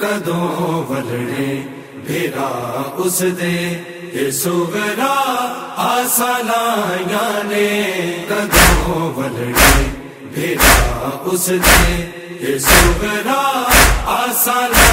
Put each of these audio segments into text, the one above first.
کدوں ولڑے بھیرا اس دے یہ سوگرا آسانا نے کدوں ولڑے بھیرا اس دے یہ سوگرا آسانا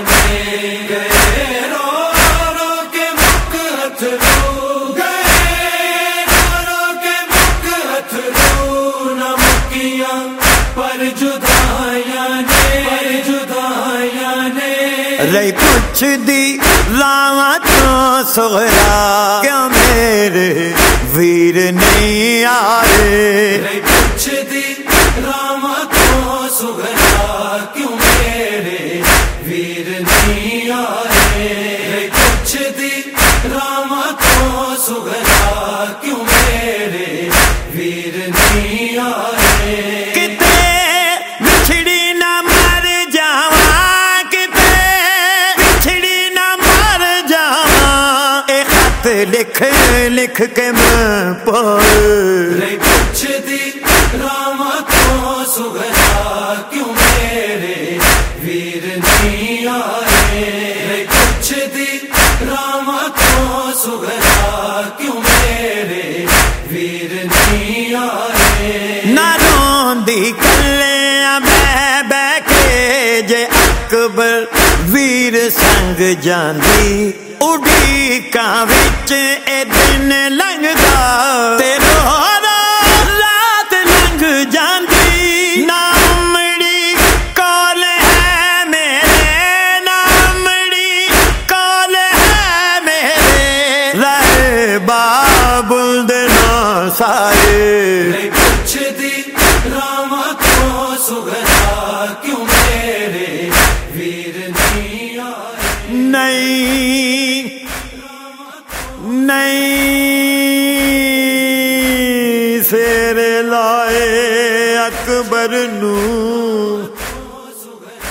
نے گئے رو رو کے مک ہتھ رو لئی پوچھ دی لاوا تو سغرا کیا میرے ویر نہیں آئے؟ لکھ لکھ کے میں کچھ دی رام تو کیوں میرے ویر نہیں آئے رے کچھ دی رام تو کیوں میرے ویر نہیں آئے نہ روندی کلے میں بہ کے جے اکبر ویر سنگ جاندی کا کاں وچ اے دن لنگدا اکبر نو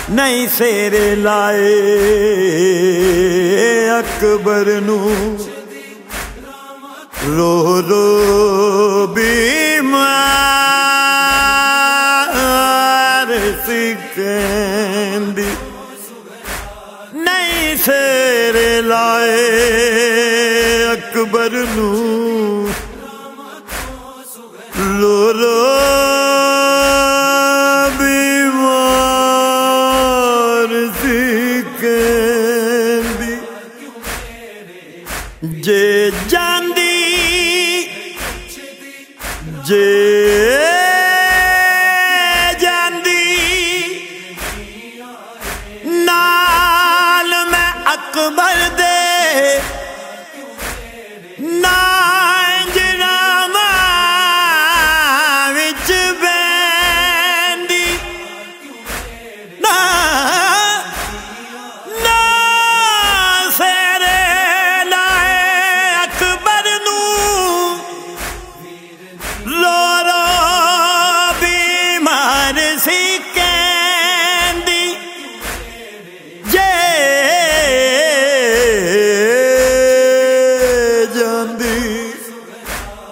نہیں سیر لائے، اکبر نو رو رو بیمار سکندی نہیں سیر لائے، اکبر نو رو رو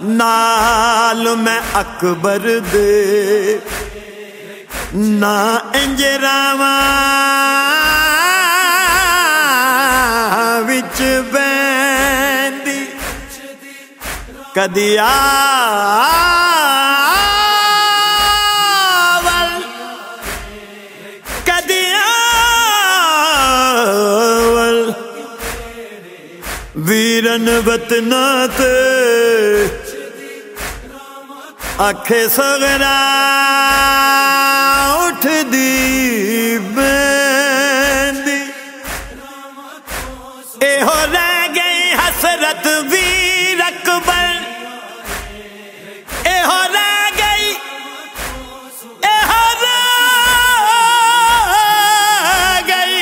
نال میں اکبر دے۔ نا انجراواں وچ بیندی کدی آول۔ کدی آول۔ ویرن وطنا تے آکھے سغرا اٹھ دی بیندی اے ہو رہ گئی حسرت ویر اکبر۔ اے ہو رہ گئی اے ہو رہ گئی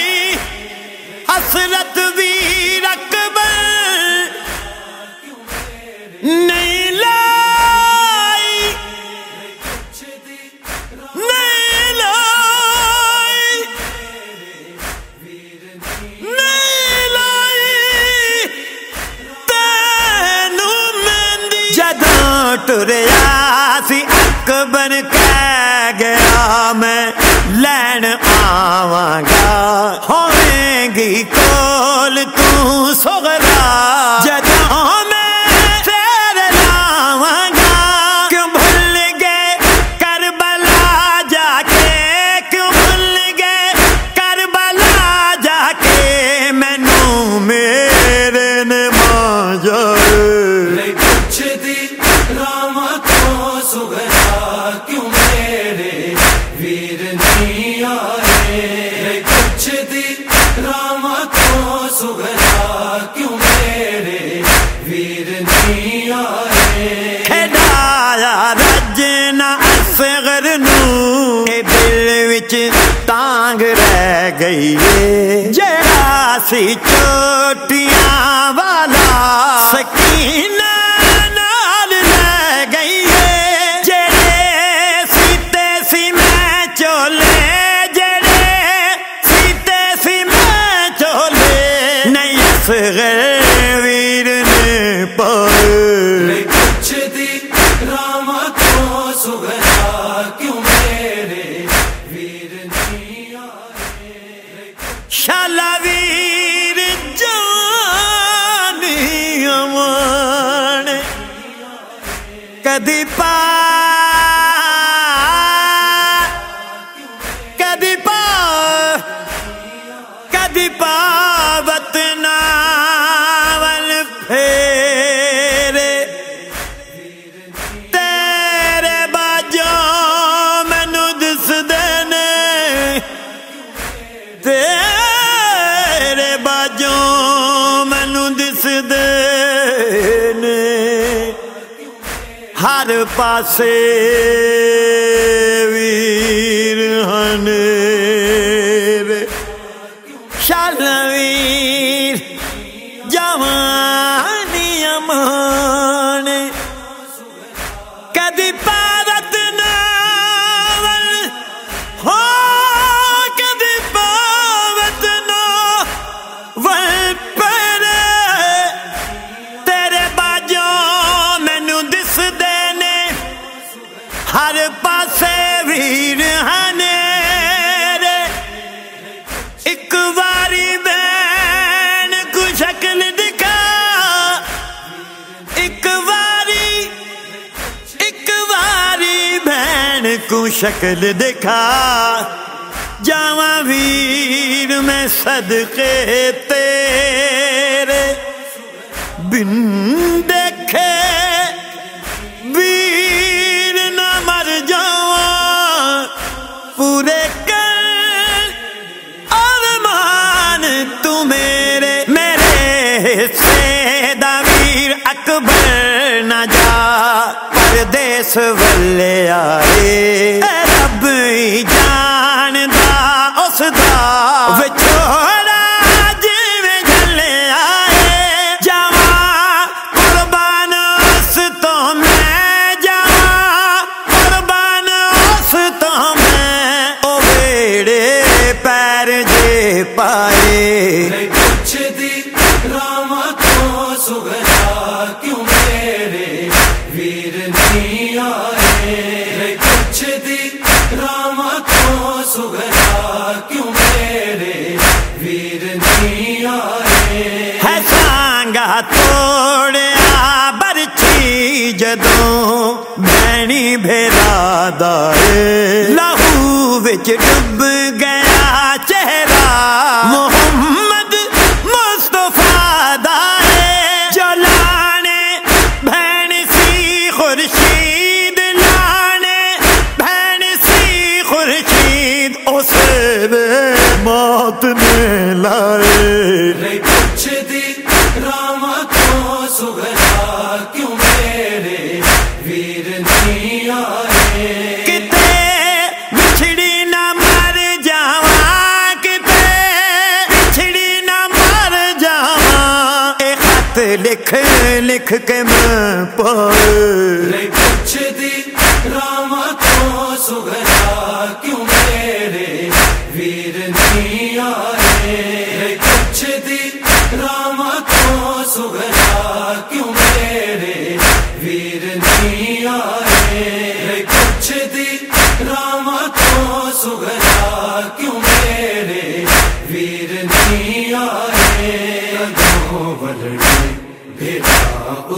حسرت ویر اکبر۔ نہیں کہہ گیا میں لین آواں گا گئی جیڑا چوٹیاں والا شالاوی ہر پاسے کو شکل دکھا جاواں ویر میں صدقے تیرے۔ بن دیکھے سولے آئے۔ دار لاہو بچ ڈب گیا خط لکھ لکھ کے میں پا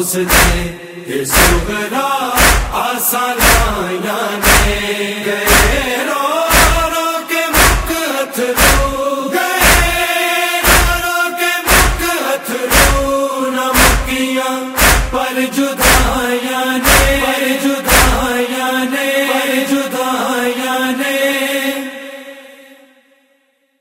اس نے سگرا آسان